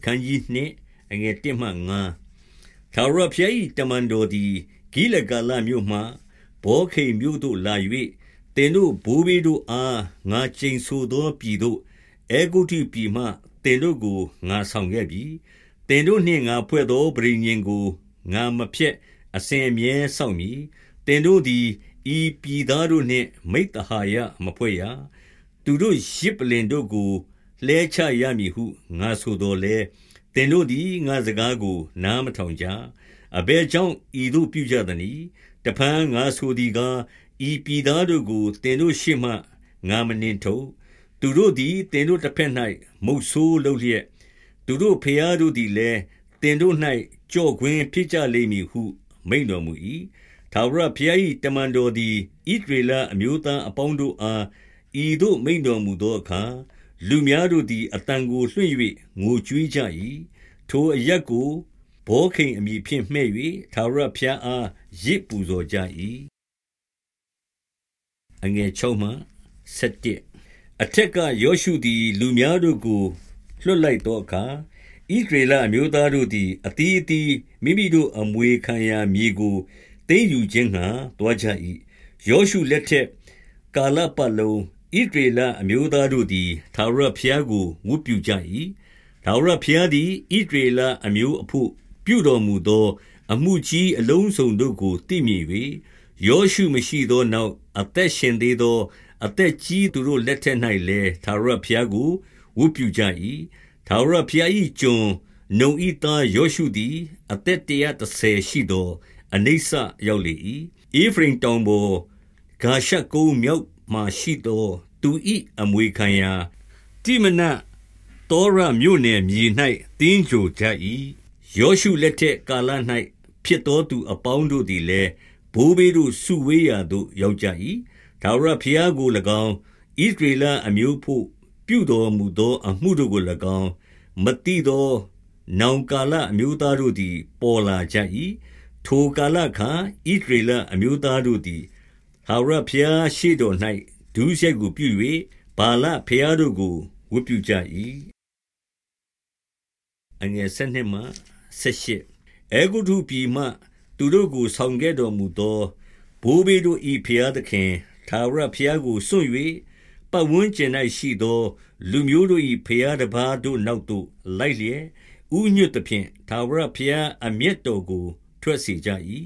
အခန်းကြီးနှင့်အငယ်1မှ9ထာဝရဘုရား၏တမန်တော်သည်ဂိလဂါလမြို့မှဘောခိမ်မြို့သို့လာ၍တင်တို့ဘိုးဘေးတို့အားငါကျိန်ဆိုသောပြည်သို့အေဂုတိပြည်မှတင်တို့ကိုငါဆောင်ခဲ့ပြီတင်တို့နှင့်ငါဖွဲ့သောပရိညင်ကိုငါမဖြက်အစဉ်အမြဲစောင့်မည်တင်တို့သည်ဤပြည်သားတို့နှင့်မိတ္တဟာယမဖွဲ့ရသူတို့ရစ်ပလင်တို့ကို လဲချရမည်ဟုငါဆိုတော်လဲသင်တို့သည်ငါစကားကို နားမထောင်ကြအဘယ်ကြောင့်ဤသို့ပြုကြသနည်းတဖန်ငါဆိုသည်ကားဤပြည်သားတို့ကိုသင်တို့ရှေ့မှငါမနှင်ထုတ်သူတို့သည်သင်တို့တစ်ဖက်၌မုတ်ဆိုးလုပ်လျက်သူတို့ဖျားတို့သည်လည်းသင်တို့၌ကြော့ခွင်းဖြစ်ကြလိမ့်မည်ဟု မိန်တော်မူ၏ထာဝရဘုရား၏တမန်တော်သည်ဣဒရေလအမျိုးသားအပေါင်းတို့အားဤသို့မိန်တော်မူသောအခါ လူများတို့သည်အတန်ကိုလွှင့်၍ငိုကြွေးကြ၏ထိုအရက်ကို ဘောခိန်အမည်ဖြင့် မှဲ့၍သာရဖျားအားရစ်ပူဇော်ကြ၏အငယ်6မှ7အထက်က ယောရှုသည် လူများတို့ကို လွတ်လိုက်သောအခါဣဒရေလအမျိုးသားတို့သည်အတီးအတီး မိမိတို့အမွေခံရာမြေကို သိမ်းယူခြင်းငှာတွားကြ၏ယောရှုလက်ထက် ကာလပတ်လုံး ဣဒရေလအမျိုးသားတို့သည် ထာဝရဘုရားကို ဝတ်ပြုကြ၏ထာဝရဘုရားသည်ဣဒရေလအမျိုးအဖို့ ပြုတော်မူသော အမှုကြီးအလုံးစုံတို့ကို သိမြင်၍ယောရှုမရှိသောနောက် အသက်ရှင်သေးသော အသက်ကြီးသူတို့လက်ထက်၌လည်း ထာဝရဘုရားကို ဝတ်ပြုကြ၏ထာဝရဘုရား၏ကျွန်နုံဤသားယောရှုသည် အသက်တရာ30ရှိသော အနိစ္စရောက်လေ၏အေဖရင်တောင်ပေါ် ဂါရှကုန်းမြောက် မှရှိသောသူ၏အမွေခံရာတိမနတောရမြို့နယ်မြေ၌တင်းကြိုကြ၏ယောရှုလက်ထက်ကာလ၌ဖြစ်သောသူအပေါင်းတို့သည်လည်းဘိုးဘေးတို့စုဝေးရာသို့ရောက်ကြ၏ဒါဝရဖျားကို၎င်းဣသရေလအမျိုးဖို့ပြုတော်မူသော အမှုတို့ကို၎င်းမတိသောနောင်ကာလအမျိုးသားတို့သည် ပေါ်လာကြ၏ထိုကာလခါဣသရေလအမျိုးသားတို့သည် ဟာရဖျားရှိတော်၌ဒုစရိုက်ကိုပြု၍ဗာလဘုရားတို့ကိုဝတ်ပြုကြ၏အငယ်7မှ18အေဂုတုပြည်မှ သူတို့ကိုဆောင်ခဲ့တော်မူသောဘိုးဘေးတို့၏ဘုရားသခင်သာဝရဘုရားကိုစွန့်၍ပတ်ဝန်းကျင်၌ရှိသော လူမျိုးတို့၏ဘုရားတစ်ပါးတို့နောက်သို့လိုက်လျက်ဥညွတ်သဖြင့်သာဝရဘုရားအမျက်တော်ကို ထွက်စေကြ၏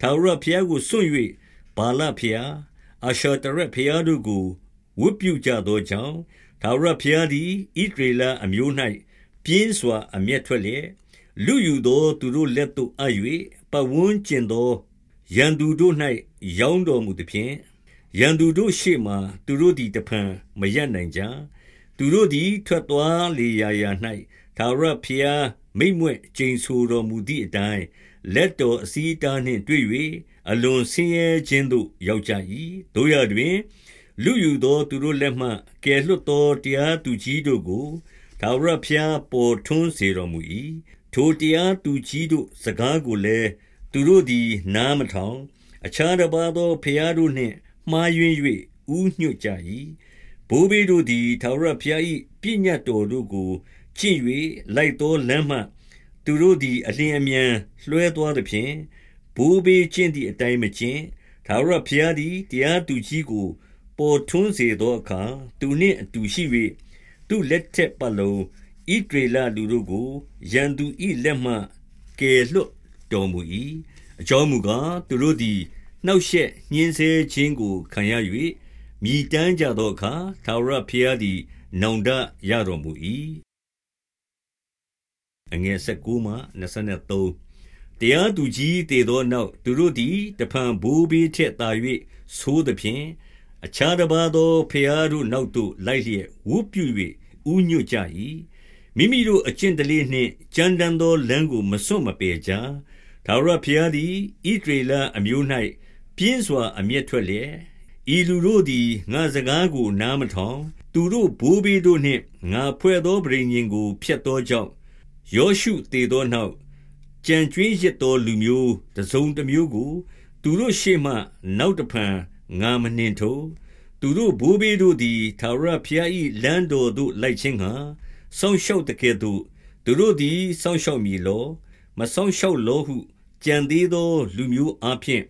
သာဝရဘုရားကိုစွန့်၍ ဘာလဘုရားအာရှတရက်ဘုရားတို့ကိုဝတ်ပြုကြသောကြောင့်ထာဝရဘုရားသည်ဣဒရေလအမျိုး၌ပြင်းစွာအမျက်ထွက်လျက်လူယူသောသူတို့လက်သို့အပ်၍ပဝန်းကျင်သောရန်သူတို့၌ရောင်းတော်မူသည်ဖြင့်ရန်သူတို့ရှေ့မှသူတို့သည်တဖန်မရပ်နိုင်ကြသူတို့သည်ထွက်သွားလေရာရာ၌ထာဝရဘုရားမိမ့်မွဲ့ကျိန်ဆိုတော်မူသည့်အတိုင်း လက်တော်အစည်းအတားနှင့်တွေ့၍အလွန်ဆင်းရဲခြင်းသို့ရောက်ကြ၏တို့ရတွင် လူယူသောသူတို့လက်မှကယ်လွတ်သောတရားသူကြီးတို့ကိုထာဝရဘုရားပေါ်ထွန်းစေတော်မူ၏ထိုတရားသူကြီးတို့စကားကိုလည်းသူတို့သည်နားမထောင်အခြားတစ်ပါးသောဘုရားတို့နှင့်မှားယွင်း၍ဥညွတ်ကြ၏ဘိုးဘေးတို့သည်ထာဝရဘုရား၏ပြည့်ညတ်တော်တို့ကိုကျင့်၍လိုက်သောလမ်းမှ သူတို့သည် အလင်းအမြန်လွှဲသွားသည်ဖြင့်ဘိုးဘေးကျင့်သည့်အတိုင်းမကျင့်ထာဝရဘုရားသည် တရားသူကြီးကို ပေါ်ထွန်းစေသောအခါ သူနှင့်အတူရှိ၍သူလက်ထက်ပတ်လုံးဣဒရေလလူတို့ကို ရန်သူ၏လက်မှ ကယ်လွတ်တော်မူ၏အကြောင်းမူကားသူတို့သည်နှောက်ရှက်ညှင်းဆဲခြင်းကိုခံရ၍မြည်တမ်းကြသောအခါသာဝရဘုရားသည် နောင်တရတော်မူ၏ အငယ်19မှ23တရားသူကြီးတည်သောနောက်သူတို့သည်တဖန်ဘိုးဘေးထက်သာ၍ဆိုးသဖြင့်အခြားတစ်ပါးသောဖျားတို့နောက်သို့လိုက်လျက်ဝုပြု၍ဥညွတ်ကြ၏မိမိတို့အကျင့်တလေးနှင့်ကြမ်းတမ်းသောလမ်းကိုမစွန့်မပယ်ကြဒါဝရဖျားသည်ဣဒရေလအမျိုး၌ပြင်းစွာအမျက်ထွက်လျက်ဤလူတို့သည်ငါစကားကိုနားမထောင်သူတို့ဘိုးဘေးတို့နှင့်ငါဖွဲ့သောပရိညင်ကိုဖျက်သောကြောင့် ယောရှုသေသောနောက်ကြံကျွေးရစ်သောလူမျိုးတစုံတစ်မျိုးကို သူတို့ရှေ့မှ နောက်တဖန်ငာမနှင်ထိုးသူတို့ဘိုးဘေးတို့သည်သာရဖျားဤလမ်းတော်သို့လိုက်ခြင်းဟာဆောင်းလျှောက်တကယ်သို့သူတို့သည်ဆောင်းလျှောက်မည်လောမဆောင်းလျှောက်လောဟုကြံသေးသော လူမျိုးအဖျင်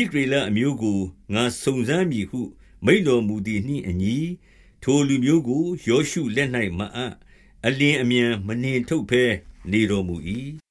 ဤဒေလအမျိုးကိုငါစုံစမ်းမည်ဟု မိန့်တော်မူသည်နှင့်အညီထိုလူမျိုးကိုယောရှုလက်၌မအပ် အလျင်အမြန် မနှင်ထုတ်ဘဲ နေတော်မူ၏။